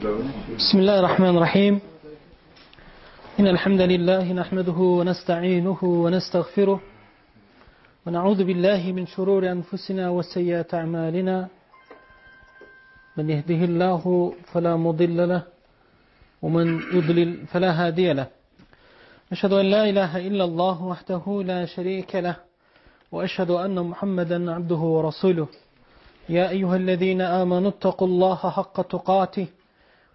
بسم الله الرحمن الرحيم. إن الحمد لله نحمده ونستعينه ونستغفره ونعوذ بالله من شرور أنفسنا وسيئات أعمالنا. من يهده الله فلا مضل له ومن يضلل فلا هادي له. أشهد أن لا إله إلا الله وحده لا شريك له وأشهد أن محمدا عبده ورسوله. يا أيها الذين آمنوا اتقوا الله حق تقاته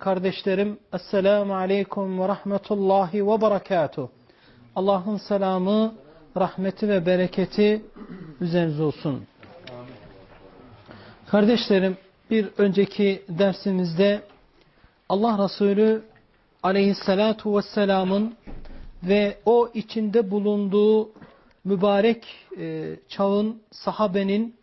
kardeşlerim Esselamu Aleyküm ve Rahmetullahi ve Berekatuh. Allah'ın selamı, rahmeti ve bereketi üzerinize olsun. Kardeşlerim bir önceki dersimizde Allah Resulü Aleyhisselatu Vesselam'ın ve o içinde bulunduğu mübarek e, çağın sahabenin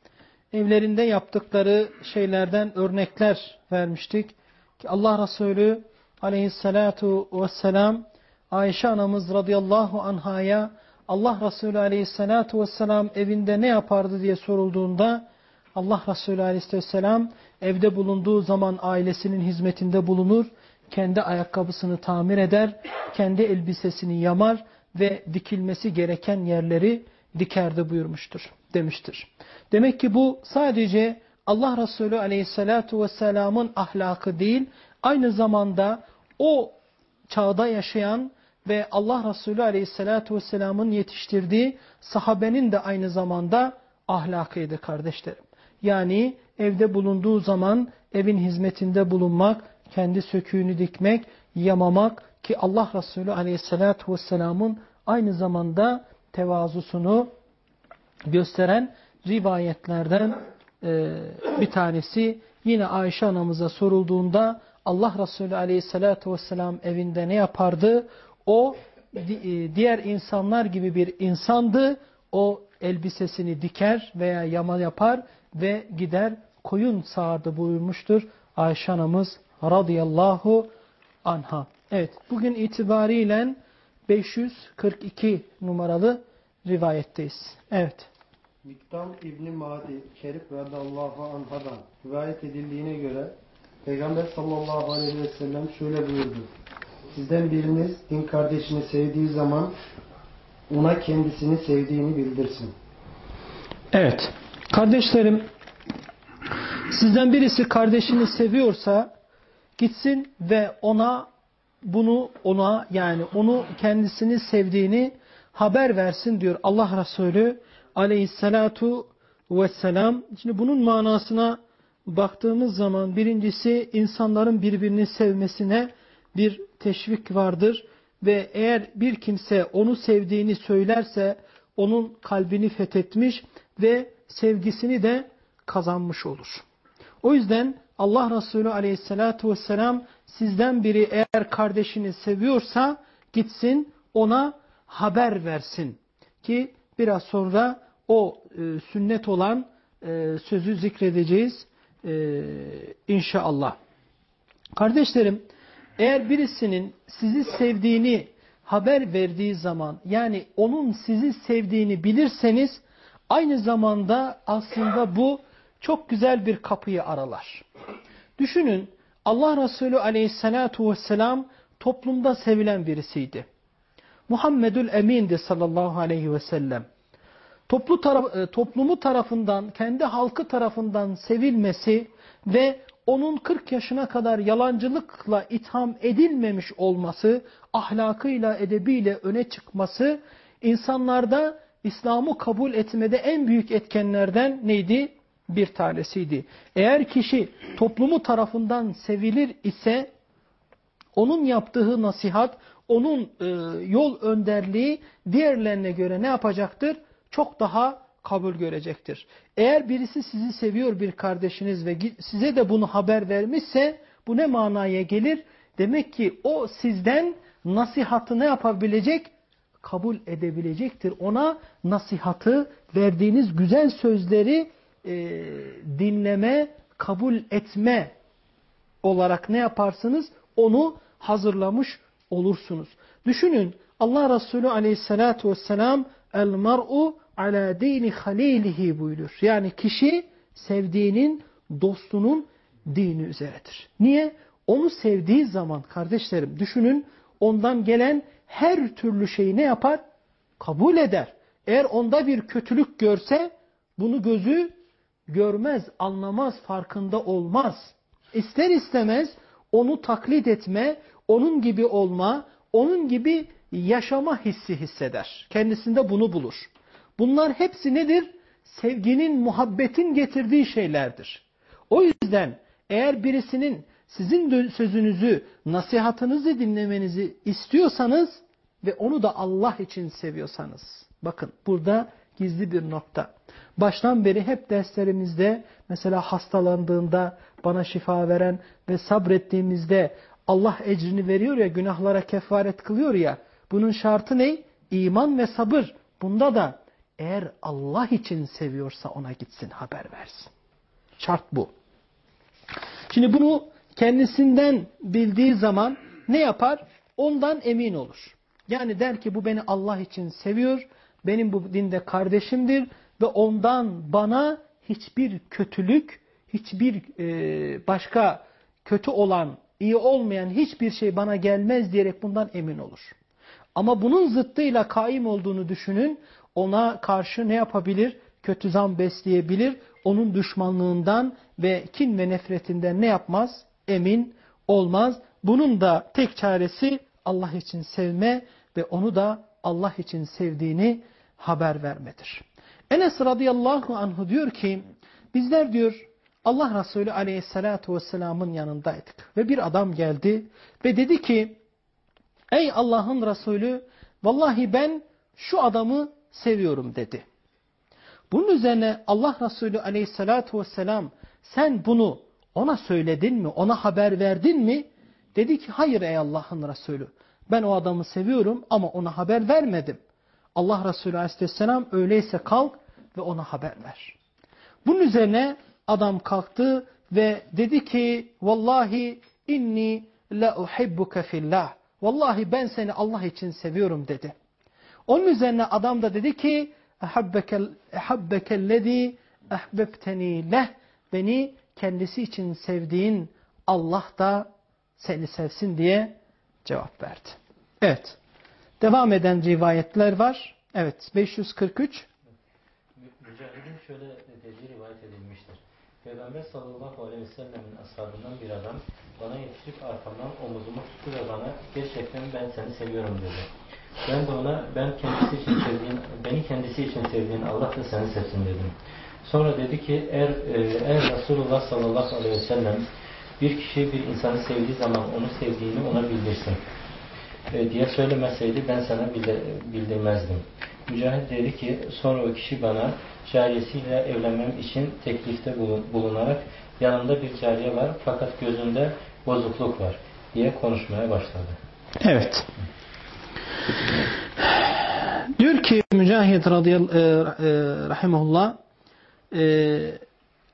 evlerinde yaptıkları şeylerden örnekler vermiştik Allah Resulü aleyhissalatu vesselam Ayşe anamız radıyallahu anhaya Allah Resulü aleyhissalatu vesselam evinde ne yapardı diye sorulduğunda Allah Resulü aleyhisselam evde bulunduğu zaman ailesinin hizmetinde bulunur, kendi ayakkabısını tamir eder, kendi elbisesini yamar ve dikilmesi gereken yerleri dikerdi buyurmuştur, demiştir. Demek ki bu sadece Allah Resulü aleyhissalatu vesselamın ahlakı değil, aynı zamanda o çağda yaşayan ve Allah Resulü aleyhissalatu vesselamın yetiştirdiği sahabenin de aynı zamanda ahlakıydı kardeşlerim. Yani evde bulunduğu zaman evin hizmetinde bulunmak, kendi söküğünü dikmek, yamamak ki Allah Resulü aleyhissalatu vesselamın aynı zamanda tevazusunu gösteren rivayetlerden bir tanesi yine Ayşe anamıza sorulduğunda Allah Resulü aleyhissalatu vesselam evinde ne yapardı? O diğer insanlar gibi bir insandı. O elbisesini diker veya yama yapar ve gider koyun sağardı buyurmuştur Ayşe anamız radıyallahu anha. Evet bugün itibariyle 542 numaralı rivayetteyiz. Evet. Miktam İbni Madi Şerif radıyallahu anhadan rivayet edildiğine göre Peygamber sallallahu aleyhi ve sellem şöyle buyurdu. Sizden biriniz din kardeşini sevdiği zaman ona kendisini sevdiğini bildirsin. Evet. Kardeşlerim sizden birisi kardeşini seviyorsa gitsin ve ona bunu ona yani onu kendisini sevdiğini haber versin diyor Allah Resulü aleyhissalatu vesselam. Şimdi bunun manasına baktığımız zaman birincisi insanların birbirini sevmesine bir teşvik vardır. Ve eğer bir kimse onu sevdiğini söylerse onun kalbini fethetmiş ve sevgisini de kazanmış olur. O yüzden Allah Resulü aleyhissalatu vesselam sizden biri eğer kardeşini seviyorsa gitsin ona haber versin. Ki biraz sonra o e, sünnet olan e, sözü zikredeceğiz e, inşallah. Kardeşlerim eğer birisinin sizi sevdiğini haber verdiği zaman yani onun sizi sevdiğini bilirseniz aynı zamanda aslında bu çok güzel bir kapıyı aralar. Düşünün Allah Resulü aleyhissalatu vesselam toplumda sevilen birisiydi. Muhammedül Emin'di sallallahu aleyhi ve sellem. Toplu taraf, toplumu tarafından, kendi halkı tarafından sevilmesi ve onun 40 yaşına kadar yalancılıkla itham edilmemiş olması ahlakıyla, edebiyle öne çıkması insanlarda İslam'ı kabul etmede en büyük etkenlerden neydi? Bir tanesiydi. Eğer kişi toplumu tarafından sevilir ise onun yaptığı nasihat, onun e, yol önderliği diğerlerine göre ne yapacaktır? Çok daha kabul görecektir. Eğer birisi sizi seviyor bir kardeşiniz ve size de bunu haber vermişse bu ne manaya gelir? Demek ki o sizden nasihatı ne yapabilecek? Kabul edebilecektir. Ona nasihatı, verdiğiniz güzel sözleri e, dinleme, kabul etme olarak ne yaparsınız? Onu hazırlamış olursunuz. Düşünün Allah Resulü aleyhissalatu vesselam el mar'u ala dini halilihi buyurur. Yani kişi sevdiğinin, dostunun dini üzeredir. Niye? Onu sevdiği zaman kardeşlerim düşünün ondan gelen her türlü şeyi ne yapar? Kabul eder. Eğer onda bir kötülük görse bunu gözü görmez, anlamaz, farkında olmaz. İster istemez onu taklit etme, onun gibi olma, onun gibi yaşama hissi hisseder. Kendisinde bunu bulur. Bunlar hepsi nedir? Sevginin, muhabbetin getirdiği şeylerdir. O yüzden eğer birisinin sizin sözünüzü, nasihatınızı dinlemenizi istiyorsanız ve onu da Allah için seviyorsanız. Bakın burada gizli bir nokta. Baştan beri hep derslerimizde mesela hastalandığında bana şifa veren ve sabrettiğimizde Allah ecrini veriyor ya günahlara kefaret kılıyor ya. Bunun şartı ne? İman ve sabır. Bunda da eğer Allah için seviyorsa ona gitsin haber versin. Şart bu. Şimdi bunu kendisinden bildiği zaman ne yapar? Ondan emin olur. Yani der ki bu beni Allah için seviyor, benim bu dinde kardeşimdir ve ondan bana hiçbir kötülük, hiçbir e, başka kötü olan, iyi olmayan hiçbir şey bana gelmez diyerek bundan emin olur. Ama bunun zıttıyla kaim olduğunu düşünün, ona karşı ne yapabilir? Kötü zan besleyebilir, onun düşmanlığından ve kin ve nefretinden ne yapmaz? Emin olmaz. Bunun da tek çaresi Allah için sevme ve onu da Allah için sevdiğini haber vermedir. Enes radıyallahu anhu diyor ki bizler diyor Allah Resulü aleyhissalatu vesselamın yanındaydık. Ve bir adam geldi ve dedi ki ey Allah'ın Resulü vallahi ben şu adamı seviyorum dedi. Bunun üzerine Allah Resulü aleyhissalatu vesselam sen bunu ona söyledin mi? Ona haber verdin mi? Dedi ki hayır ey Allah'ın Resulü. Ben o adamı seviyorum ama ona haber vermedim. Allah Resulü aleyhisselam öyleyse kalk ve ona haber ver. Bunun üzerine adam kalktı ve dedi ki vallahi inni la uhibbuke fillah. Vallahi ben seni Allah için seviyorum dedi. Onun üzerine adam da dedi ki ehabbekellezi ehbebteni leh. Beni kendisi için sevdiğin Allah da seni sevsin diye cevap verdi. Evet. Devam eden rivayetler var. Evet. 543. Mücahidin şöyle dediği rivayet edilmiştir. Peygamber sallallahu aleyhi ve sellemin ashabından bir adam bana yetişip arkamdan omuzumu tuttu ve bana gerçekten ben seni seviyorum dedi. Ben de ona ben kendisi için sevdiğin, beni kendisi için sevdiğin Allah da seni sevsin dedim. Sonra dedi ki eğer, e, eğer Resulullah sallallahu aleyhi ve sellem bir kişi bir insanı sevdiği zaman onu sevdiğini ona bildirsin e, diye söylemeseydi ben sana bildirmezdim. Mücahit dedi ki sonra o kişi bana cariyesiyle evlenmem için teklifte bulunarak yanında bir cariye var fakat gözünde bozukluk var diye konuşmaya başladı. Evet. Diyor ki Mücahit radıyallahu e, e, rahimahullah e,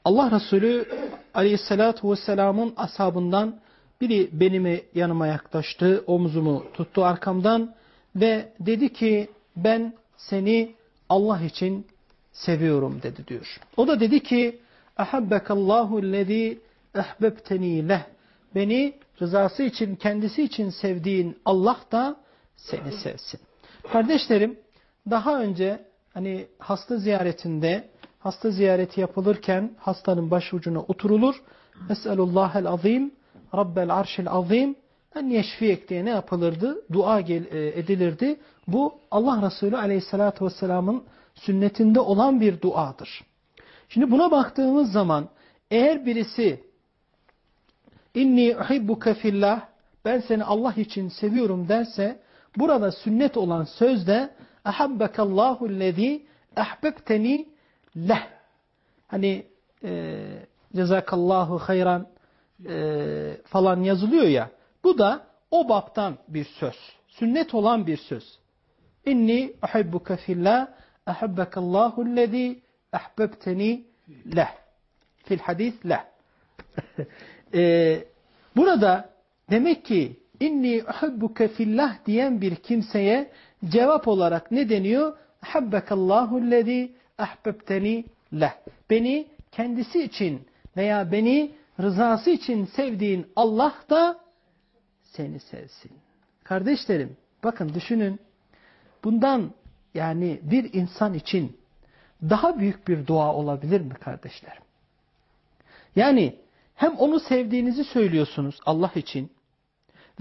Allah Resulü aleyhissalatu vesselamın ashabından biri benime yanıma yaklaştı, omzumu tuttu arkamdan ve dedi ki ben seni Allah için seviyorum dedi diyor. O da dedi ki Ahabbekallahu lezî ehbebteni leh. Beni rızası için, kendisi için sevdiğin Allah da seni sevsin. Kardeşlerim, daha önce hani hasta ziyaretinde, hasta ziyareti yapılırken hastanın başucuna oturulur. Es'elullahel azim, Rabbel arşil azim, Neşfiyek diye ne yapılırdı? Dua e, edilirdi. Bu Allah Resulü Aleyhisselatü Vesselam'ın sünnetinde olan bir duadır. Şimdi buna baktığımız zaman eğer birisi inni uhibbuke fillah ben seni Allah için seviyorum derse burada sünnet olan sözde ahabbekallahu lezi ahbebteni leh hani e, cezakallahu hayran e, falan yazılıyor ya bu da o baptan bir söz. Sünnet olan bir söz. İnni uhibbuke fillah ahibbekallahu lezi ahbebteni leh. Fil hadis leh. ee, burada demek ki inni uhibbuke fillah diyen bir kimseye cevap olarak ne deniyor? Habbekallahu lezi ahbebteni leh. Beni kendisi için veya beni rızası için sevdiğin Allah da seni sevsin. Kardeşlerim bakın düşünün bundan yani bir insan için daha büyük bir dua olabilir mi kardeşlerim? Yani hem onu sevdiğinizi söylüyorsunuz Allah için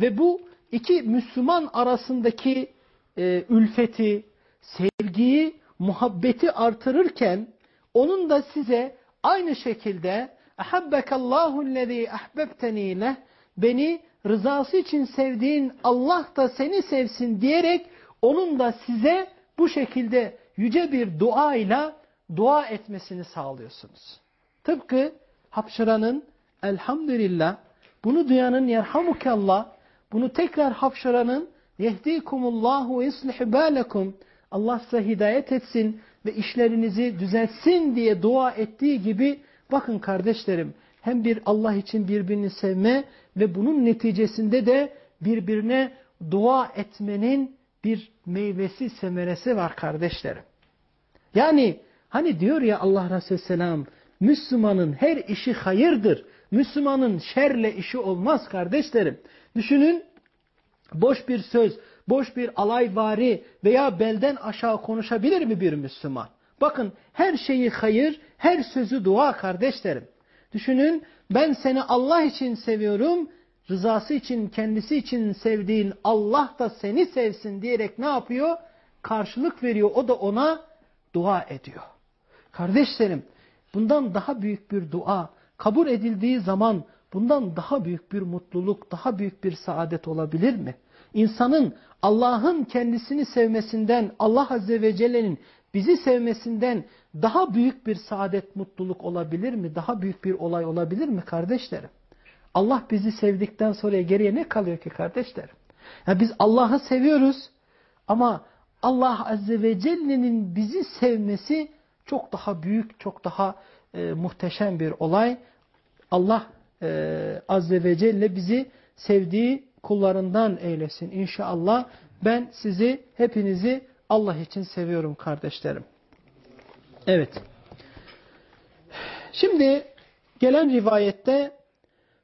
ve bu iki Müslüman arasındaki e, ülfeti, sevgiyi, muhabbeti artırırken onun da size aynı şekilde Ahabbekallahu lezî ahbebteni leh beni rızası için sevdiğin Allah da seni sevsin diyerek onun da size bu şekilde yüce bir duayla dua etmesini sağlıyorsunuz. Tıpkı hapşıranın elhamdülillah bunu duyanın yerhamukallah bunu tekrar hapşıranın yehdikumullahu ve yuslih Allah size hidayet etsin ve işlerinizi düzeltsin diye dua ettiği gibi bakın kardeşlerim hem bir Allah için birbirini sevme ve bunun neticesinde de birbirine dua etmenin bir meyvesi, semeresi var kardeşlerim. Yani hani diyor ya Allah Resulü Selam Müslümanın her işi hayırdır. Müslümanın şerle işi olmaz kardeşlerim. Düşünün boş bir söz, boş bir alayvari veya belden aşağı konuşabilir mi bir Müslüman? Bakın her şeyi hayır, her sözü dua kardeşlerim. Düşünün ben seni Allah için seviyorum, rızası için, kendisi için sevdiğin Allah da seni sevsin diyerek ne yapıyor? Karşılık veriyor. O da ona dua ediyor. Kardeşlerim bundan daha büyük bir dua kabul edildiği zaman bundan daha büyük bir mutluluk, daha büyük bir saadet olabilir mi? İnsanın Allah'ın kendisini sevmesinden, Allah Azze ve Celle'nin bizi sevmesinden daha büyük bir saadet, mutluluk olabilir mi? Daha büyük bir olay olabilir mi kardeşlerim? Allah bizi sevdikten sonra geriye ne kalıyor ki kardeşlerim? Ya biz Allah'ı seviyoruz ama Allah Azze ve Celle'nin bizi sevmesi çok daha büyük, çok daha e, muhteşem bir olay. Allah e, Azze ve Celle bizi sevdiği kullarından eylesin inşallah. Ben sizi, hepinizi Allah için seviyorum kardeşlerim. Evet. Şimdi gelen rivayette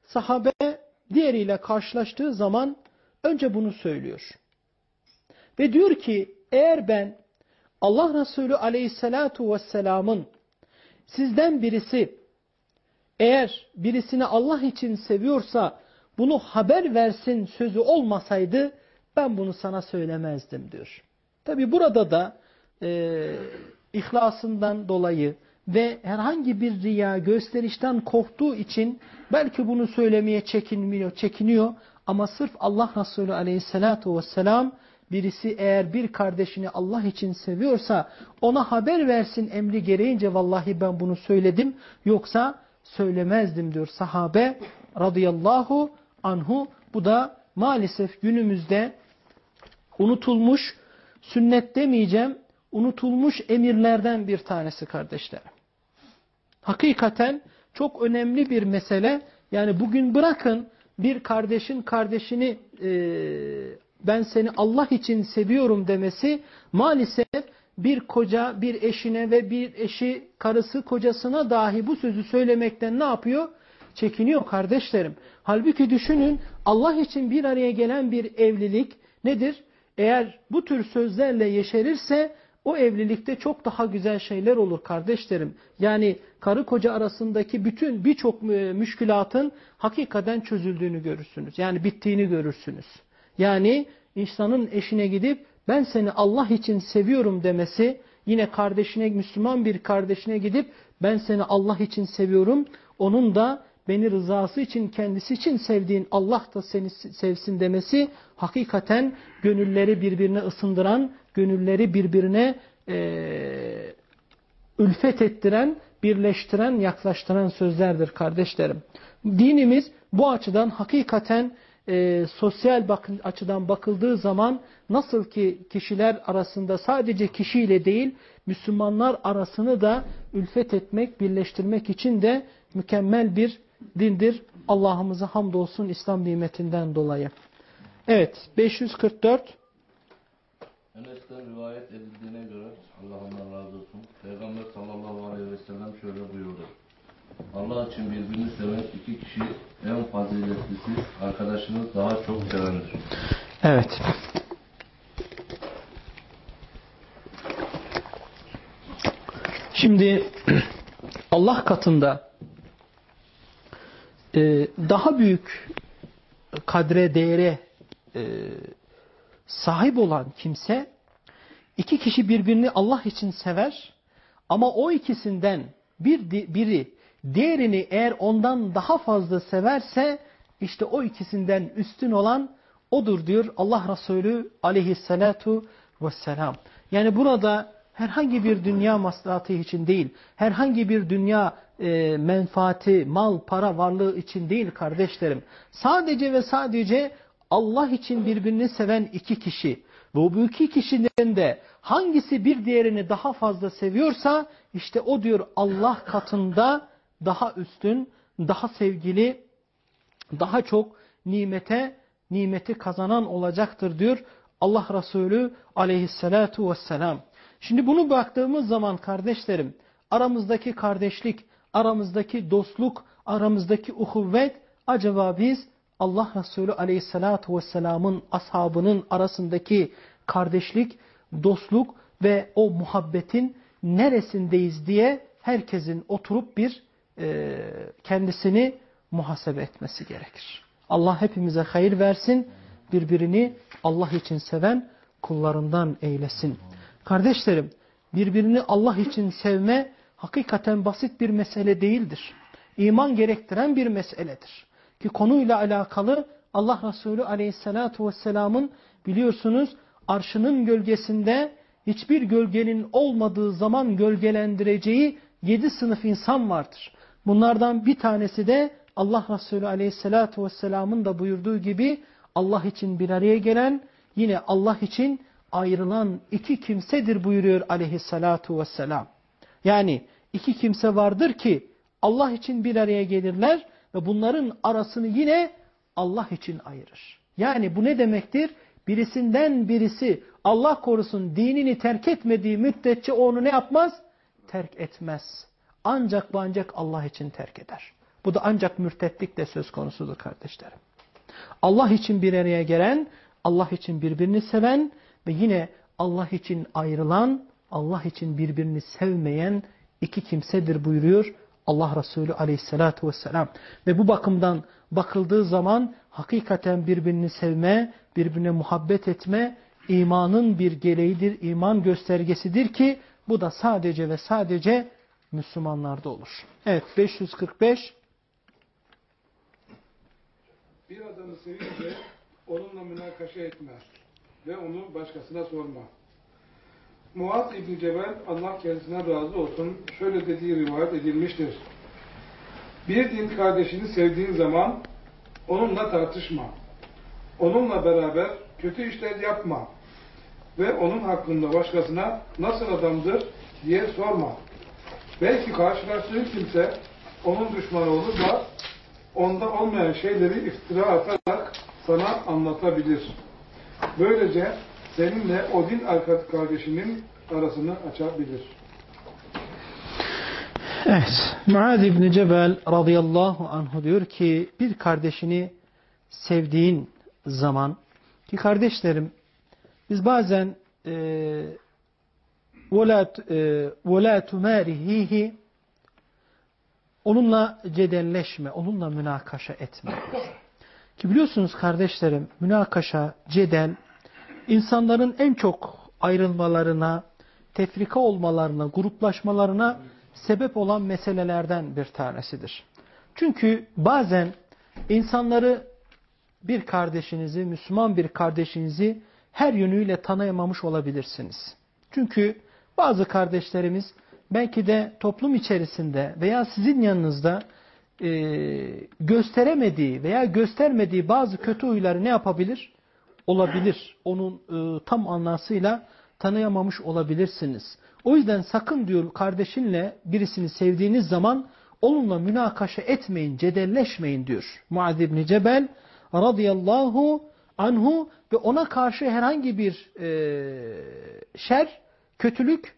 sahabe diğeriyle karşılaştığı zaman önce bunu söylüyor. Ve diyor ki eğer ben Allah Resulü aleyhissalatu vesselamın sizden birisi eğer birisini Allah için seviyorsa bunu haber versin sözü olmasaydı ben bunu sana söylemezdim diyor. Tabi burada da e, ihlasından dolayı ve herhangi bir riya gösterişten korktuğu için belki bunu söylemeye çekinmiyor, çekiniyor ama sırf Allah Resulü aleyhissalatu vesselam birisi eğer bir kardeşini Allah için seviyorsa ona haber versin emri gereğince vallahi ben bunu söyledim yoksa söylemezdim diyor sahabe radıyallahu anhu. Bu da maalesef günümüzde unutulmuş, sünnet demeyeceğim, unutulmuş emirlerden bir tanesi kardeşlerim. Hakikaten çok önemli bir mesele. Yani bugün bırakın bir kardeşin kardeşini e, ben seni Allah için seviyorum demesi maalesef bir koca bir eşine ve bir eşi karısı kocasına dahi bu sözü söylemekten ne yapıyor? Çekiniyor kardeşlerim. Halbuki düşünün Allah için bir araya gelen bir evlilik nedir? Eğer bu tür sözlerle yeşerirse o evlilikte çok daha güzel şeyler olur kardeşlerim. Yani karı koca arasındaki bütün birçok e, müşkülatın hakikaten çözüldüğünü görürsünüz. Yani bittiğini görürsünüz. Yani insanın eşine gidip ben seni Allah için seviyorum demesi, yine kardeşine, Müslüman bir kardeşine gidip ben seni Allah için seviyorum, onun da beni rızası için, kendisi için sevdiğin Allah da seni sevsin demesi hakikaten gönülleri birbirine ısındıran, gönülleri birbirine e, ülfet ettiren, birleştiren, yaklaştıran sözlerdir kardeşlerim. Dinimiz bu açıdan hakikaten e, sosyal bak açıdan bakıldığı zaman nasıl ki kişiler arasında sadece kişiyle değil Müslümanlar arasını da ülfet etmek, birleştirmek için de mükemmel bir dindir. Allah'ımıza hamdolsun İslam nimetinden dolayı. Evet 544 Enes'ten rivayet edildiğine göre Allah ondan razı olsun. Peygamber sallallahu aleyhi ve sellem şöyle buyurdu. Allah için birbirini seven iki kişi en faziletlisi arkadaşını daha çok sevendir. Evet. Şimdi Allah katında e, daha büyük kadre, değere e, sahip olan kimse iki kişi birbirini Allah için sever ama o ikisinden bir biri diğerini eğer ondan daha fazla severse işte o ikisinden üstün olan odur diyor Allah Resulü aleyhissalatu vesselam. Yani burada herhangi bir dünya maslahatı için değil, herhangi bir dünya e, menfaati, mal, para varlığı için değil kardeşlerim. Sadece ve sadece Allah için birbirini seven iki kişi ve bu iki kişiden de hangisi bir diğerini daha fazla seviyorsa işte o diyor Allah katında daha üstün, daha sevgili, daha çok nimete, nimeti kazanan olacaktır diyor Allah Resulü aleyhissalatu vesselam. Şimdi bunu baktığımız zaman kardeşlerim aramızdaki kardeşlik, aramızdaki dostluk, aramızdaki uhuvvet acaba biz Allah Resulü aleyhissalatu vesselamın ashabının arasındaki kardeşlik, dostluk ve o muhabbetin neresindeyiz diye herkesin oturup bir e, kendisini muhasebe etmesi gerekir. Allah hepimize hayır versin, birbirini Allah için seven kullarından eylesin. Kardeşlerim, birbirini Allah için sevme hakikaten basit bir mesele değildir. İman gerektiren bir meseledir. Ki konuyla alakalı Allah Resulü aleyhissalatu vesselamın biliyorsunuz arşının gölgesinde hiçbir gölgenin olmadığı zaman gölgelendireceği yedi sınıf insan vardır. Bunlardan bir tanesi de Allah Resulü aleyhissalatu vesselamın da buyurduğu gibi Allah için bir araya gelen yine Allah için ayrılan iki kimsedir buyuruyor aleyhissalatu vesselam. Yani iki kimse vardır ki Allah için bir araya gelirler ve bunların arasını yine Allah için ayırır. Yani bu ne demektir? Birisinden birisi Allah korusun dinini terk etmediği müddetçe onu ne yapmaz? Terk etmez. Ancak ve ancak Allah için terk eder. Bu da ancak mürtetlikle söz konusudur kardeşlerim. Allah için bir araya gelen, Allah için birbirini seven ve yine Allah için ayrılan, Allah için birbirini sevmeyen iki kimsedir buyuruyor Allah Resulü aleyhissalatu vesselam. Ve bu bakımdan bakıldığı zaman hakikaten birbirini sevme, birbirine muhabbet etme imanın bir gereğidir, iman göstergesidir ki bu da sadece ve sadece Müslümanlarda olur. Evet 545 Bir adamı sevince onunla münakaşa etme ve onu başkasına sorma. Muaz İbni Cebel Allah kendisine razı olsun şöyle dediği rivayet edilmiştir. Bir din kardeşini sevdiğin zaman onunla tartışma. Onunla beraber kötü işler yapma. Ve onun hakkında başkasına nasıl adamdır diye sorma. Belki karşılaştığı kimse onun düşmanı olur da onda olmayan şeyleri iftira atarak sana anlatabilir. Böylece seninle o din kardeşinin arasını açabilir. Evet. Muaz İbni Cebel radıyallahu anhu diyor ki bir kardeşini sevdiğin zaman ki kardeşlerim biz bazen e, وَلَا تُمَارِهِهِ Onunla cedelleşme, onunla münakaşa etme. Ki biliyorsunuz kardeşlerim, münakaşa, cedel, insanların en çok ayrılmalarına, tefrika olmalarına, gruplaşmalarına sebep olan meselelerden bir tanesidir. Çünkü bazen insanları bir kardeşinizi, Müslüman bir kardeşinizi her yönüyle tanıyamamış olabilirsiniz. Çünkü bazı kardeşlerimiz belki de toplum içerisinde veya sizin yanınızda e, gösteremediği veya göstermediği bazı kötü huyları ne yapabilir? Olabilir. Onun e, tam anlasıyla tanıyamamış olabilirsiniz. O yüzden sakın diyor kardeşinle birisini sevdiğiniz zaman onunla münakaşa etmeyin, cedelleşmeyin diyor. Muaz İbni Cebel radıyallahu anhu ve ona karşı herhangi bir e, şer, kötülük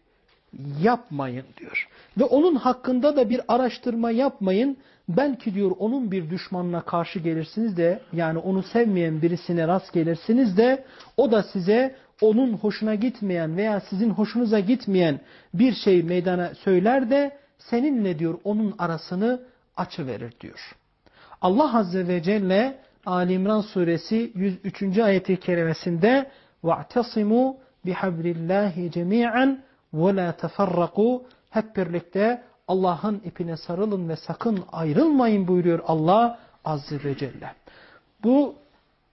yapmayın diyor. Ve onun hakkında da bir araştırma yapmayın. Belki diyor onun bir düşmanına karşı gelirsiniz de yani onu sevmeyen birisine rast gelirsiniz de o da size onun hoşuna gitmeyen veya sizin hoşunuza gitmeyen bir şey meydana söyler de seninle diyor onun arasını açıverir diyor. Allah Azze ve Celle Ali İmran suresi 103. ayeti kerimesinde وَاَعْتَصِمُوا بِحَبْرِ اللّٰهِ جَمِيعًا وَلَا تَفَرَّقُوا Hep birlikte Allah'ın ipine sarılın ve sakın ayrılmayın buyuruyor Allah Azze ve Celle. Bu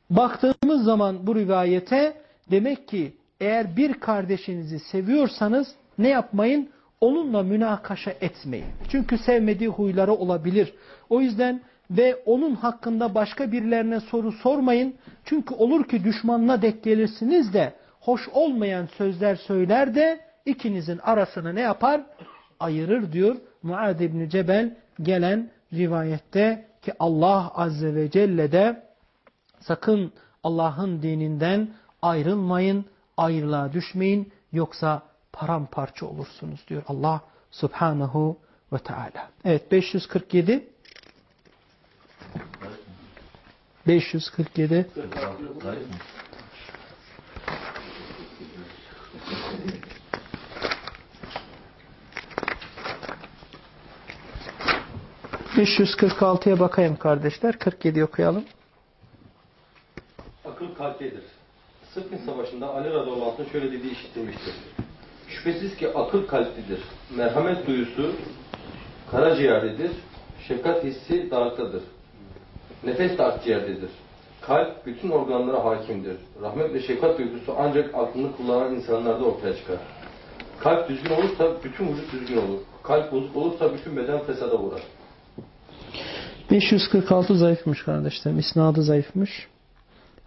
baktığımız zaman bu rivayete demek ki eğer bir kardeşinizi seviyorsanız ne yapmayın? Onunla münakaşa etmeyin. Çünkü sevmediği huyları olabilir. O yüzden ve onun hakkında başka birilerine soru sormayın. Çünkü olur ki düşmanına dek gelirsiniz de hoş olmayan sözler söyler de ikinizin arasını ne yapar? Ayırır diyor Muad İbni Cebel gelen rivayette ki Allah Azze ve Celle de sakın Allah'ın dininden ayrılmayın, ayrılığa düşmeyin yoksa paramparça olursunuz diyor Allah Subhanahu ve Teala. Evet 547 547 546'ya bakayım kardeşler. 47 okuyalım. Akıl kalptedir. Sıffin Savaşı'nda Ali radıyallahu anh'ın şöyle dediği işitilmiştir. Şüphesiz ki akıl kalptedir. Merhamet duyusu karaciğerdedir. Şefkat hissi daraktadır. Nefes de akciğerdedir. Kalp bütün organlara hakimdir. Rahmet ve şefkat duygusu ancak aklını kullanan insanlarda ortaya çıkar. Kalp düzgün olursa bütün vücut düzgün olur. Kalp bozuk olursa bütün beden fesada uğrar. 546 zayıfmış kardeşlerim. İsnadı zayıfmış.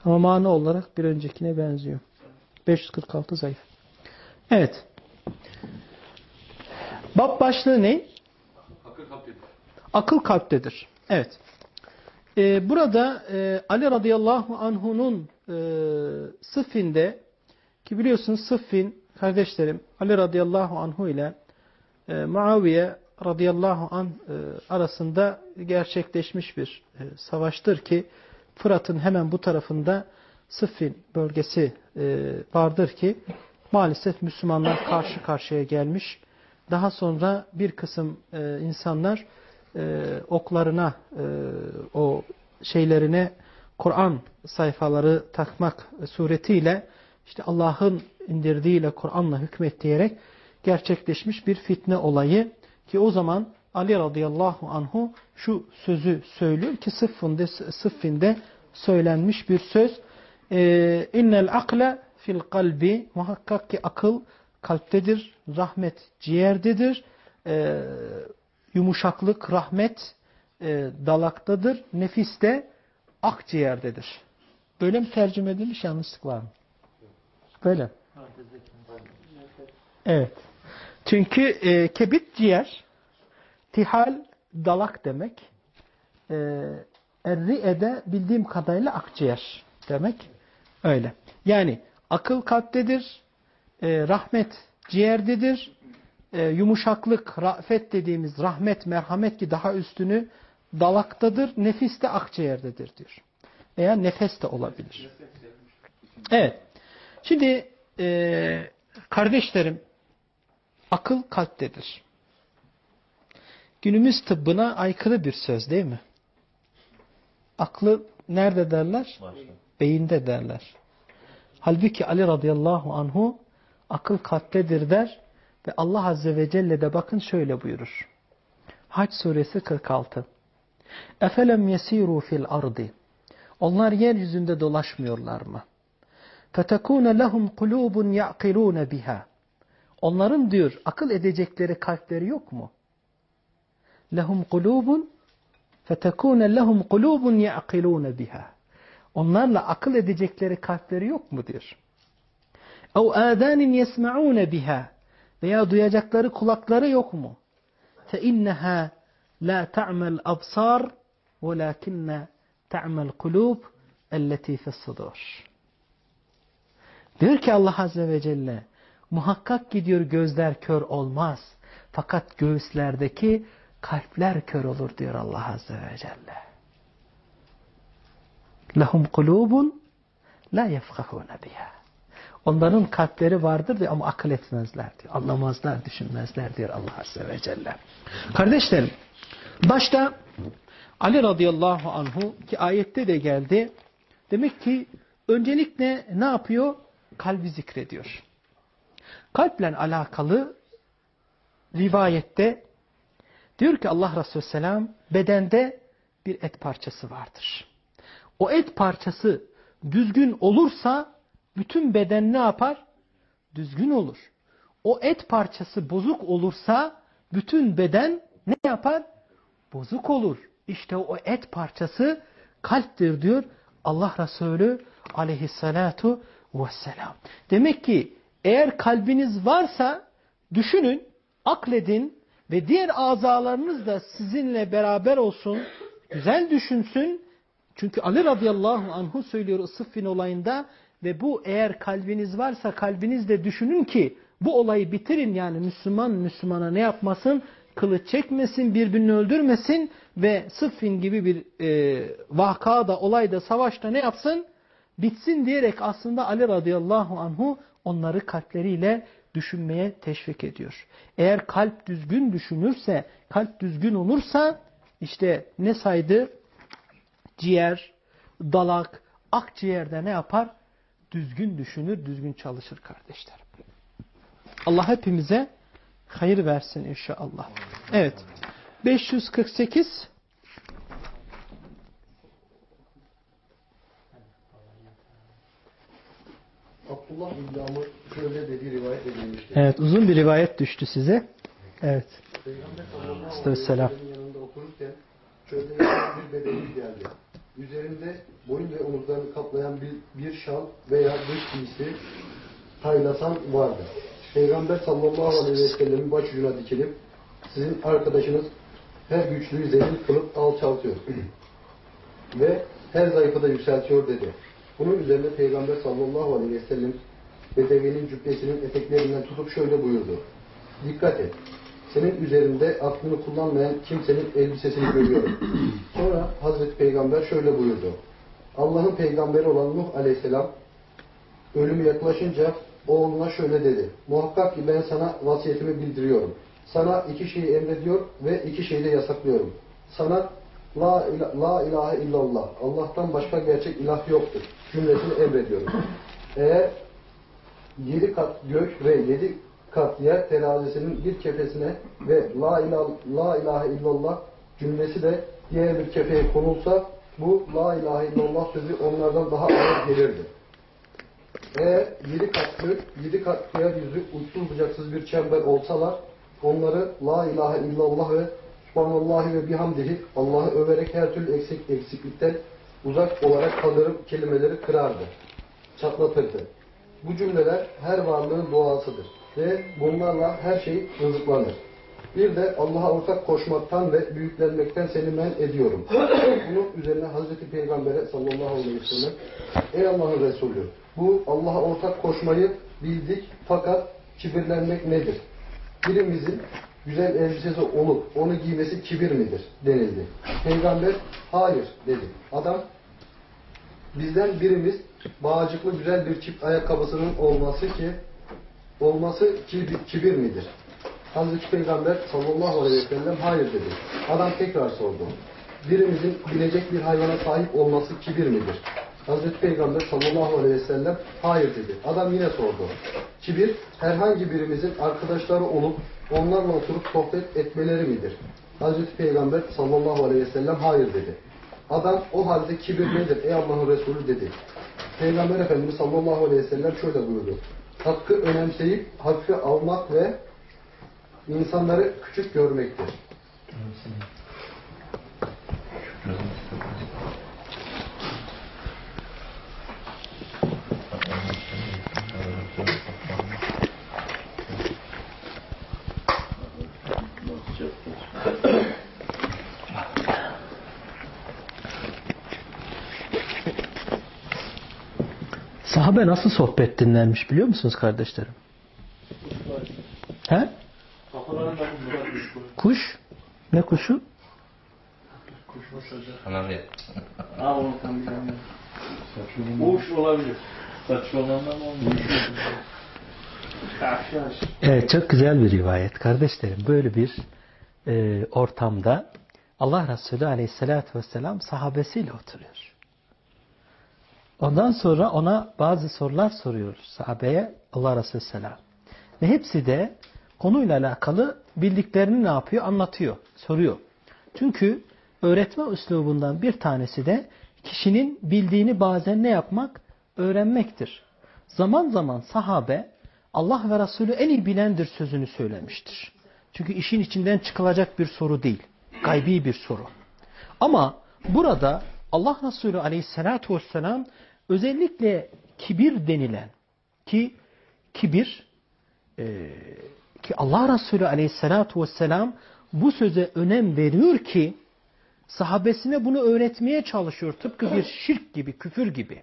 Ama mana olarak bir öncekine benziyor. 546 zayıf. Evet. Bab başlığı ne? Akıl kalptedir. Akıl kalptedir. Evet. Ee, burada e, Ali radıyallahu anhunun e, sıffinde ki biliyorsunuz sıffin kardeşlerim Ali radıyallahu anhu ile e, Muaviye radıyallahu an e, arasında gerçekleşmiş bir e, savaştır ki Fırat'ın hemen bu tarafında Sıffin bölgesi e, vardır ki maalesef Müslümanlar karşı karşıya gelmiş. Daha sonra bir kısım insanlar oklarına o şeylerine Kur'an sayfaları takmak suretiyle işte Allah'ın indirdiğiyle Kur'an'la hükmet diyerek gerçekleşmiş bir fitne olayı ki o zaman Ali radıyallahu anhu şu sözü söylüyor ki sıffinde, sıffinde söylenmiş bir söz. Ee, İnnel akle fil kalbi muhakkak ki akıl kalptedir, rahmet ciğerdedir, ee, yumuşaklık, rahmet e, dalaktadır, nefis de akciğerdedir. Böyle mi tercüme edilmiş yanlışlık var mı? Böyle. Evet. Çünkü e, kebit ciğer, tihal dalak demek. E, Erri'ede bildiğim kadarıyla akciğer demek. Öyle. Yani akıl kalptedir, e, rahmet ciğerdedir, e, yumuşaklık, rafet dediğimiz rahmet, merhamet ki daha üstünü dalaktadır, nefis de akciğerdedir diyor. Veya nefes de olabilir. Evet. Şimdi e, kardeşlerim Akıl kalptedir. Günümüz tıbbına aykırı bir söz değil mi? Aklı nerede derler? Beyinde derler. Halbuki Ali radıyallahu anhu akıl kalptedir der ve Allah azze ve celle de bakın şöyle buyurur. Haç suresi 46. Efelem yesiru fil ardi. Onlar yeryüzünde dolaşmıyorlar mı? Fetekune lehum kulubun ya'qilun biha. Onların diyor akıl edecekleri kalpleri yok mu? Lehum kulubun fetekune lehum kulubun ya'qilun biha. Onlarla akıl edecekleri kalpleri yok mu diyor. Ev adanin yesma'un biha. Veya duyacakları kulakları yok mu? Fe inneha la ta'mel absar velakinne ta'mel kulub elleti fissudur. Diyor ki Allah Azze ve Celle muhakkak ki diyor gözler kör olmaz. Fakat göğüslerdeki kalpler kör olur diyor Allah Azze ve Celle. Lahum kulubun la yefkahuna biha. Onların kalpleri vardır diyor ama akıl etmezler diyor. Anlamazlar, düşünmezler diyor Allah Azze ve Celle. Kardeşlerim, başta Ali radıyallahu anhu ki ayette de geldi. Demek ki öncelikle ne yapıyor? Kalbi zikrediyor. Kalple alakalı rivayette diyor ki Allah Resulü Selam bedende bir et parçası vardır. O et parçası düzgün olursa bütün beden ne yapar? Düzgün olur. O et parçası bozuk olursa bütün beden ne yapar? Bozuk olur. İşte o et parçası kalptir diyor Allah Resulü aleyhissalatu vesselam. Demek ki eğer kalbiniz varsa düşünün, akledin ve diğer azalarınız da sizinle beraber olsun, güzel düşünsün. Çünkü Ali radıyallahu anhu söylüyor Sıffin olayında ve bu eğer kalbiniz varsa kalbinizde düşünün ki bu olayı bitirin yani Müslüman Müslümana ne yapmasın? Kılıç çekmesin, birbirini öldürmesin ve Sıffin gibi bir e, olayda, savaşta ne yapsın? Bitsin diyerek aslında Ali radıyallahu anhu onları kalpleriyle düşünmeye teşvik ediyor. Eğer kalp düzgün düşünürse, kalp düzgün olursa işte ne saydı? Ciğer, dalak, akciğerde ne yapar? Düzgün düşünür, düzgün çalışır kardeşler. Allah hepimize hayır versin inşallah. Evet. 548 Abdullah Amr şöyle dediği rivayet edilmiştir. Evet uzun bir rivayet düştü size. Evet. Peygamber sallallahu aleyhi ve sellem'in yanında otururken çölde bir bedevi geldi. Üzerinde boyun ve omuzlarını kaplayan bir, bir şal veya dış giysi taylasan vardı. Peygamber sallallahu aleyhi ve sellemin başucuna dikilip sizin arkadaşınız her güçlüyü zelil kılıp alçaltıyor. ve her zayıfı da yükseltiyor dedi. Bunun üzerine Peygamber sallallahu aleyhi ve sellem Bedevi'nin cübbesinin eteklerinden tutup şöyle buyurdu. Dikkat et. Senin üzerinde aklını kullanmayan kimsenin elbisesini görüyorum. Sonra Hazreti Peygamber şöyle buyurdu. Allah'ın peygamberi olan Nuh aleyhisselam ölümü yaklaşınca oğluna şöyle dedi. Muhakkak ki ben sana vasiyetimi bildiriyorum. Sana iki şeyi emrediyor ve iki şeyi de yasaklıyorum. Sana la, ila- la ilahe illallah, Allah'tan başka gerçek ilah yoktur cümlesini emrediyorum. Eğer yedi kat gök ve yedi kat yer terazisinin bir kefesine ve la, ilah, la ilahe illallah cümlesi de diğer bir kefeye konulsa bu la ilahe illallah sözü onlardan daha ağır gelirdi. Eğer yedi kat gök, yedi kat yeryüzü uçsuz bucaksız bir çember olsalar onları la ilahe illallah ve subhanallahi ve bihamdihi Allah'ı överek her türlü eksik eksiklikten uzak olarak kaldırıp kelimeleri kırardı, çatlatırdı. Bu cümleler her varlığın doğasıdır ve bunlarla her şey rızıklanır. Bir de Allah'a ortak koşmaktan ve büyüklenmekten seni men ediyorum. Bunun üzerine Hazreti Peygamber'e sallallahu aleyhi ve sellem Ey Allah'ın Resulü bu Allah'a ortak koşmayı bildik fakat kibirlenmek nedir? Birimizin güzel elbisesi olup onu giymesi kibir midir? denildi. Peygamber hayır dedi. Adam bizden birimiz bağcıklı güzel bir çift ayakkabısının olması ki olması kibir, kibir midir? Hazreti Peygamber sallallahu aleyhi ve sellem hayır dedi. Adam tekrar sordu. Birimizin bilecek bir hayvana sahip olması kibir midir? Hazreti Peygamber sallallahu aleyhi ve sellem hayır dedi. Adam yine sordu. Kibir herhangi birimizin arkadaşları olup onlarla oturup sohbet etmeleri midir? Hazreti Peygamber sallallahu aleyhi ve sellem hayır dedi. Adam o halde kibir nedir ey Allah'ın Resulü dedi. Peygamber Efendimiz sallallahu aleyhi ve sellem şöyle buyurdu. Hakkı önemseyip hakkı almak ve insanları küçük görmektir. Sahabe nasıl sohbet dinlermiş biliyor musunuz kardeşlerim? He? Kuş? Ne kuşu? Kanarya. Uğuş olabilir. Saçma olanlar mı olmuyor? Haşhaş. Evet çok güzel bir rivayet kardeşlerim. Böyle bir e, ortamda Allah Resulü aleyhissalatü vesselam sahabesiyle oturuyor. Ondan sonra ona bazı sorular soruyor sahabeye Allah Resulü selam. Ve hepsi de konuyla alakalı bildiklerini ne yapıyor? Anlatıyor, soruyor. Çünkü öğretme üslubundan bir tanesi de kişinin bildiğini bazen ne yapmak? Öğrenmektir. Zaman zaman sahabe Allah ve Resulü en iyi bilendir sözünü söylemiştir. Çünkü işin içinden çıkılacak bir soru değil. Gaybi bir soru. Ama burada Allah Resulü aleyhissalatu vesselam özellikle kibir denilen ki kibir e, ki Allah Resulü aleyhissalatu vesselam bu söze önem veriyor ki sahabesine bunu öğretmeye çalışıyor. Tıpkı bir şirk gibi, küfür gibi.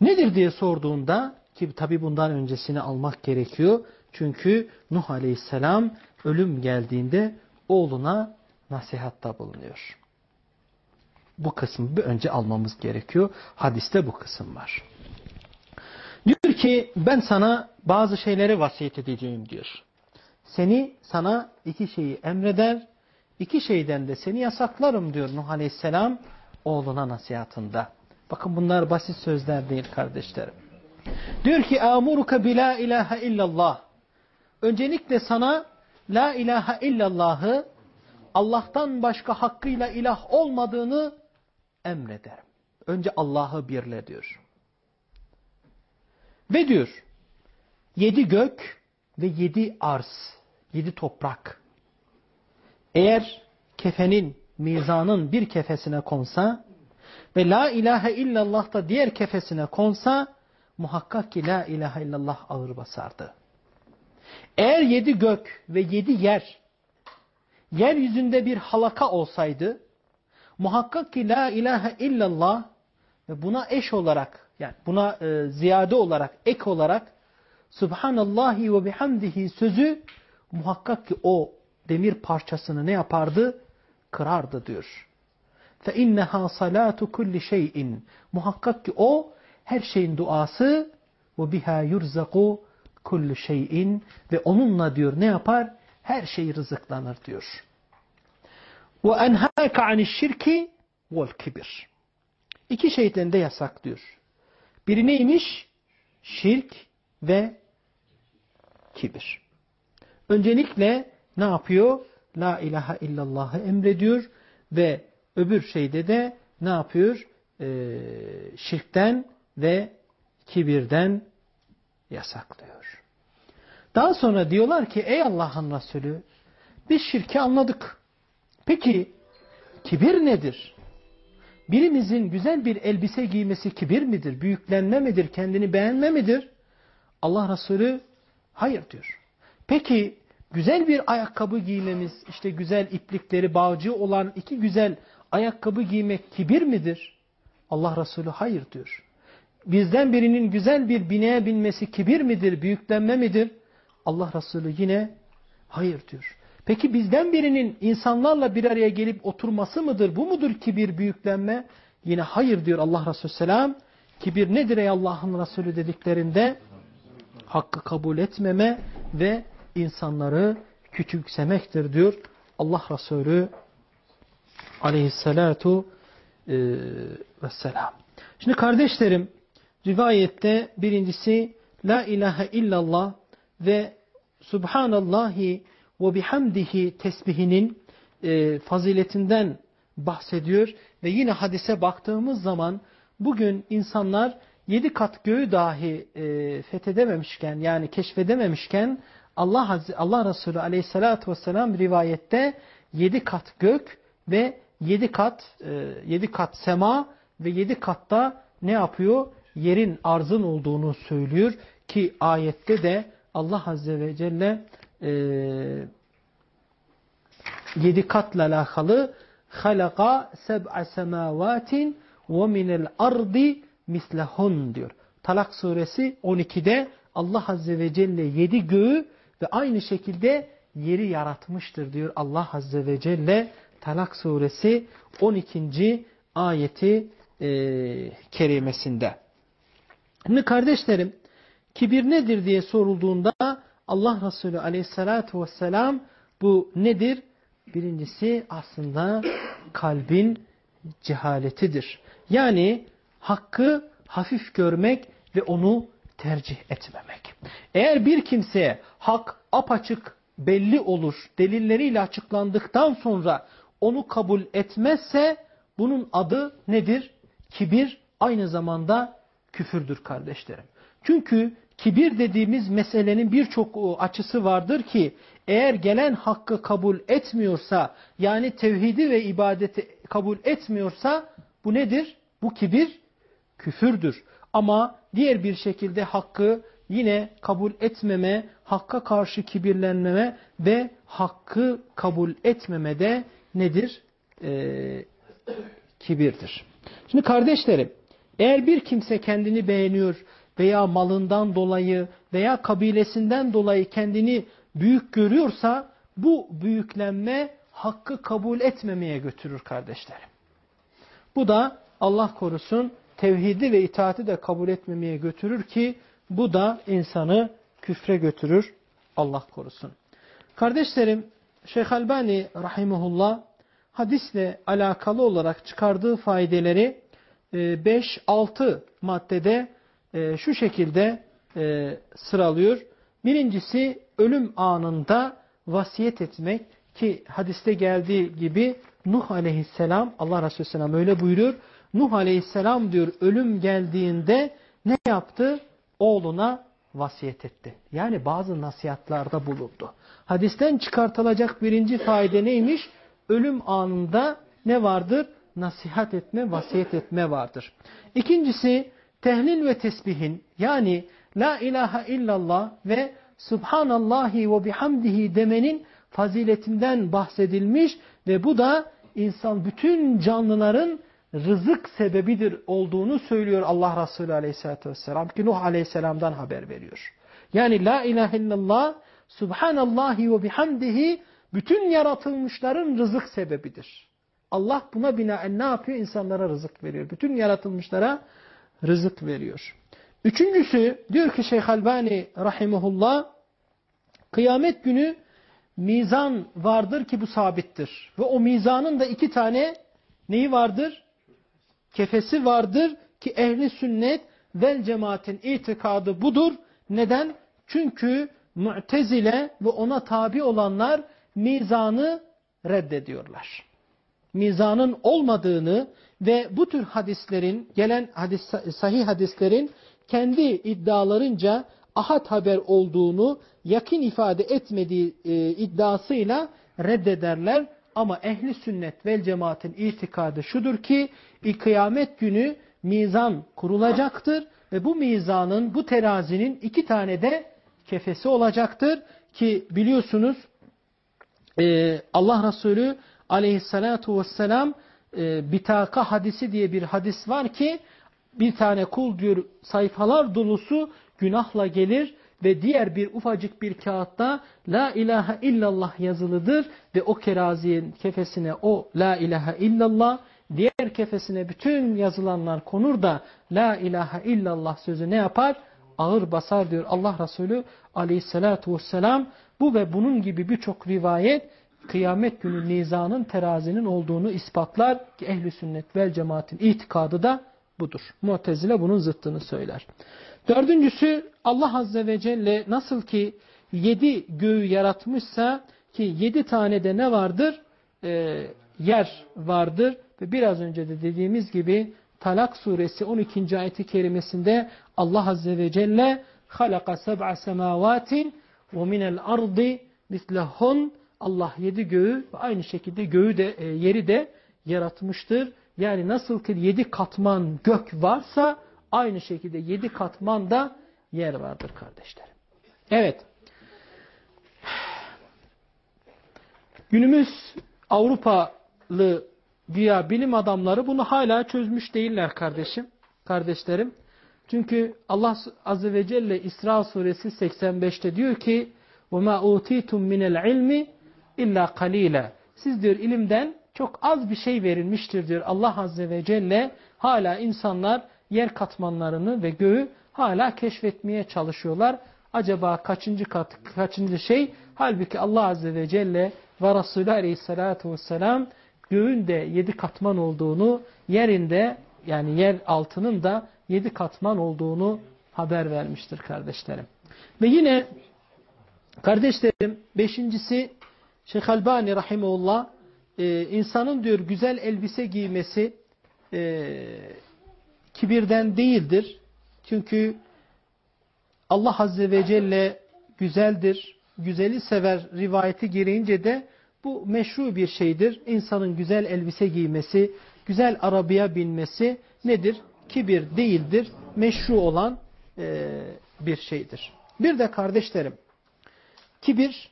Nedir diye sorduğunda ki tabi bundan öncesini almak gerekiyor. Çünkü Nuh Aleyhisselam ölüm geldiğinde oğluna nasihatta bulunuyor. Bu kısmı bir önce almamız gerekiyor. Hadiste bu kısım var. Diyor ki ben sana bazı şeyleri vasiyet edeceğim diyor. Seni sana iki şeyi emreder, iki şeyden de seni yasaklarım diyor Nuh Aleyhisselam oğluna nasihatında. Bakın bunlar basit sözler değil kardeşlerim. Diyor ki amuruka bi la ilahe illallah. Öncelikle sana la ilahe illallahı Allah'tan başka hakkıyla ilah olmadığını emrederim. Önce Allah'ı birle diyor. Ve diyor yedi gök ve yedi arz, yedi toprak. Eğer kefenin, mizanın bir kefesine konsa ve la ilahe illallah da diğer kefesine konsa muhakkak ki la ilahe illallah ağır basardı. Eğer yedi gök ve yedi yer yeryüzünde bir halaka olsaydı muhakkak ki la ilahe illallah ve buna eş olarak yani buna e, ziyade olarak ek olarak Subhanallahi ve bihamdihi sözü muhakkak ki o demir parçasını ne yapardı? Kırardı diyor. فَاِنَّهَا صَلَاتُ كُلِّ شَيْءٍ Muhakkak ki o her şeyin duası ve biha yurzaku kullu şeyin ve onunla diyor ne yapar? Her şey rızıklanır diyor. Ve enhâke anişşirki vel kibir. İki şeyden de yasak diyor. Biri neymiş? Şirk ve kibir. Öncelikle ne yapıyor? La ilahe illallah'ı emrediyor ve öbür şeyde de ne yapıyor? Ee, şirkten ve kibirden yasaklıyor. Daha sonra diyorlar ki ey Allah'ın Resulü biz şirki anladık. Peki kibir nedir? Birimizin güzel bir elbise giymesi kibir midir? Büyüklenme midir? Kendini beğenme midir? Allah Resulü hayır diyor. Peki güzel bir ayakkabı giymemiz, işte güzel iplikleri bağcı olan iki güzel ayakkabı giymek kibir midir? Allah Resulü hayır diyor. Bizden birinin güzel bir bineğe binmesi kibir midir, büyüklenme midir? Allah Resulü yine hayır diyor. Peki bizden birinin insanlarla bir araya gelip oturması mıdır? Bu mudur kibir, büyüklenme? Yine hayır diyor Allah Resulü Selam. Kibir nedir ey Allah'ın Resulü dediklerinde? Hakkı kabul etmeme ve insanları küçümsemektir diyor Allah Resulü aleyhissalatu e, vesselam. Şimdi kardeşlerim rivayette birincisi La ilahe illallah ve Subhanallahi ve bihamdihi tesbihinin faziletinden bahsediyor. Ve yine hadise baktığımız zaman bugün insanlar yedi kat göğü dahi e, fethedememişken yani keşfedememişken Allah, Hazre, Allah Resulü aleyhissalatü vesselam rivayette yedi kat gök ve yedi kat, e, yedi kat sema ve yedi katta ne yapıyor? Yerin arzın olduğunu söylüyor ki ayette de Allah Azze ve Celle e, yedi katla alakalı halaka seb'a semavatin ve minel ardi mislehun diyor. Talak suresi 12'de Allah Azze ve Celle yedi göğü ve aynı şekilde yeri yaratmıştır diyor Allah Azze ve Celle Talak suresi 12. ayeti e, kerimesinde. Şimdi kardeşlerim kibir nedir diye sorulduğunda Allah Resulü aleyhissalatu vesselam bu nedir? Birincisi aslında kalbin cehaletidir. Yani hakkı hafif görmek ve onu tercih etmemek. Eğer bir kimseye hak apaçık belli olur, delilleriyle açıklandıktan sonra onu kabul etmezse bunun adı nedir? Kibir aynı zamanda küfürdür kardeşlerim. Çünkü kibir dediğimiz meselenin birçok açısı vardır ki eğer gelen hakkı kabul etmiyorsa yani tevhidi ve ibadeti kabul etmiyorsa bu nedir? Bu kibir küfürdür. Ama diğer bir şekilde hakkı yine kabul etmeme, hakka karşı kibirlenmeme ve hakkı kabul etmeme de nedir? Ee, kibirdir. Şimdi kardeşlerim eğer bir kimse kendini beğeniyor veya malından dolayı veya kabilesinden dolayı kendini büyük görüyorsa bu büyüklenme hakkı kabul etmemeye götürür kardeşlerim. Bu da Allah korusun tevhidi ve itaati de kabul etmemeye götürür ki bu da insanı küfre götürür. Allah korusun. Kardeşlerim Şeyh Albani rahimullah hadisle alakalı olarak çıkardığı faydeleri 5-6 maddede e, şu şekilde e, sıralıyor. Birincisi ölüm anında vasiyet etmek ki hadiste geldiği gibi Nuh aleyhisselam Allah Resulü selam öyle buyuruyor. Nuh aleyhisselam diyor ölüm geldiğinde ne yaptı? Oğluna vasiyet etti. Yani bazı nasihatlarda bulundu. Hadisten çıkartılacak birinci fayda neymiş? Ölüm anında ne vardır? Nasihat etme, vasiyet etme vardır. İkincisi tehlil ve tesbihin yani La ilahe illallah ve Subhanallahi ve bihamdihi demenin faziletinden bahsedilmiş ve bu da insan bütün canlıların rızık sebebidir olduğunu söylüyor Allah Resulü Aleyhisselatü Vesselam ki Nuh Aleyhisselam'dan haber veriyor. Yani La ilahe illallah Subhanallahi ve bihamdihi bütün yaratılmışların rızık sebebidir. Allah buna binaen ne yapıyor? İnsanlara rızık veriyor. Bütün yaratılmışlara rızık veriyor. Üçüncüsü diyor ki Şeyh Albani rahimahullah kıyamet günü mizan vardır ki bu sabittir. Ve o mizanın da iki tane neyi vardır? Kefesi vardır ki ehli sünnet vel cemaatin itikadı budur. Neden? Çünkü Mu'tezile ve ona tabi olanlar mizanı reddediyorlar. Mizanın olmadığını ve bu tür hadislerin, gelen hadis, sahih hadislerin kendi iddialarınca ahad haber olduğunu yakin ifade etmediği e, iddiasıyla reddederler. Ama ehli sünnet vel cemaatin itikadı şudur ki kıyamet günü mizan kurulacaktır ve bu mizanın, bu terazinin iki tane de kefesi olacaktır ki biliyorsunuz e, Allah Resulü aleyhissalatu vesselam e, bitaka hadisi diye bir hadis var ki bir tane kul diyor sayfalar dolusu günahla gelir ve diğer bir ufacık bir kağıtta La ilahe illallah yazılıdır ve o keraziyin kefesine o La ilahe illallah diğer kefesine bütün yazılanlar konur da La ilahe illallah sözü ne yapar? ağır basar diyor Allah Resulü aleyhissalatu vesselam. Bu ve bunun gibi birçok rivayet kıyamet günü nizanın terazinin olduğunu ispatlar ki ehli sünnet vel cemaatin itikadı da budur. Mu'tezile bunun zıttını söyler. Dördüncüsü Allah Azze ve Celle nasıl ki yedi göğü yaratmışsa ki yedi tane de ne vardır? Ee, yer vardır. Ve biraz önce de dediğimiz gibi Talak suresi 12. ayeti kerimesinde Allah Azze ve Celle halaka seb'a semavatin ve minel ardi Allah yedi göğü ve aynı şekilde göğü de e, yeri de yaratmıştır. Yani nasıl ki yedi katman gök varsa aynı şekilde yedi katman da yer vardır kardeşlerim. Evet. Günümüz Avrupalı güya bilim adamları bunu hala çözmüş değiller kardeşim, kardeşlerim. Çünkü Allah Azze ve Celle İsra suresi 85'te diyor ki وَمَا اُوتِيتُم مِنَ الْعِلْمِ illa kalile. Siz diyor ilimden çok az bir şey verilmiştir diyor Allah Azze ve Celle. Hala insanlar yer katmanlarını ve göğü hala keşfetmeye çalışıyorlar. Acaba kaçıncı kat, kaçıncı şey? Halbuki Allah Azze ve Celle ve Resulü Aleyhisselatü Vesselam göğün de yedi katman olduğunu, yerinde yani yer altının da yedi katman olduğunu haber vermiştir kardeşlerim. Ve yine kardeşlerim beşincisi Şeyh Albani Rahimullah e, insanın diyor güzel elbise giymesi e, kibirden değildir. Çünkü Allah Azze ve Celle güzeldir, güzeli sever rivayeti gereğince de bu meşru bir şeydir. İnsanın güzel elbise giymesi, güzel arabaya binmesi nedir? Kibir değildir, meşru olan e, bir şeydir. Bir de kardeşlerim, kibir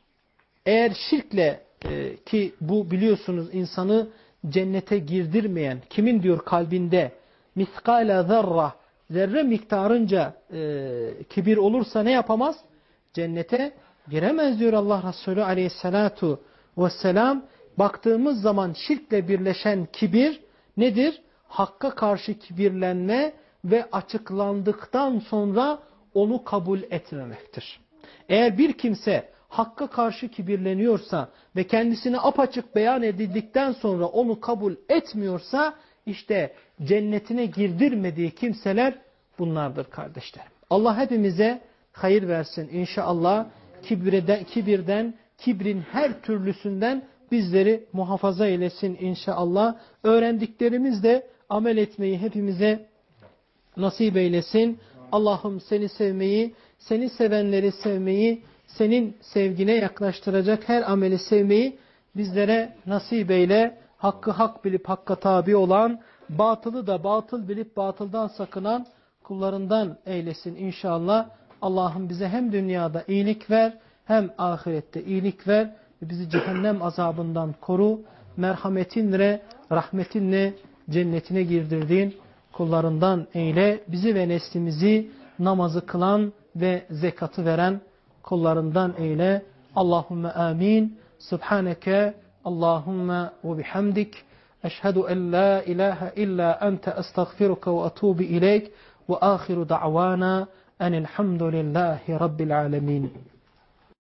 eğer şirkle e, ki bu biliyorsunuz insanı cennete girdirmeyen, kimin diyor kalbinde miskale zerra, zerre miktarınca e, kibir olursa ne yapamaz? Cennete giremez diyor Allah Resulü aleyhissalatu vesselam. Baktığımız zaman şirkle birleşen kibir nedir? Hakka karşı kibirlenme ve açıklandıktan sonra onu kabul etmemektir. Eğer bir kimse hakka karşı kibirleniyorsa ve kendisini apaçık beyan edildikten sonra onu kabul etmiyorsa işte cennetine girdirmediği kimseler bunlardır kardeşlerim. Allah hepimize hayır versin inşallah. Kibirden, kibirden, kibrin her türlüsünden bizleri muhafaza eylesin inşallah. Öğrendiklerimiz de amel etmeyi hepimize nasip eylesin. Allah'ım seni sevmeyi, seni sevenleri sevmeyi, senin sevgine yaklaştıracak her ameli sevmeyi bizlere nasip eyle. Hakkı hak bilip hakka tabi olan, batılı da batıl bilip batıldan sakınan kullarından eylesin inşallah. Allah'ım bize hem dünyada iyilik ver hem ahirette iyilik ver ve bizi cehennem azabından koru. Merhametinle, rahmetinle cennetine girdirdiğin kullarından eyle. Bizi ve neslimizi namazı kılan ve zekatı veren kullarından eyle. Allahümme amin. Subhaneke Allahümme ve bihamdik. Eşhedü en la ilahe illa ente estağfiruka ve atubu ileyk. Ve ahiru da'vana enilhamdülillahi rabbil alemin.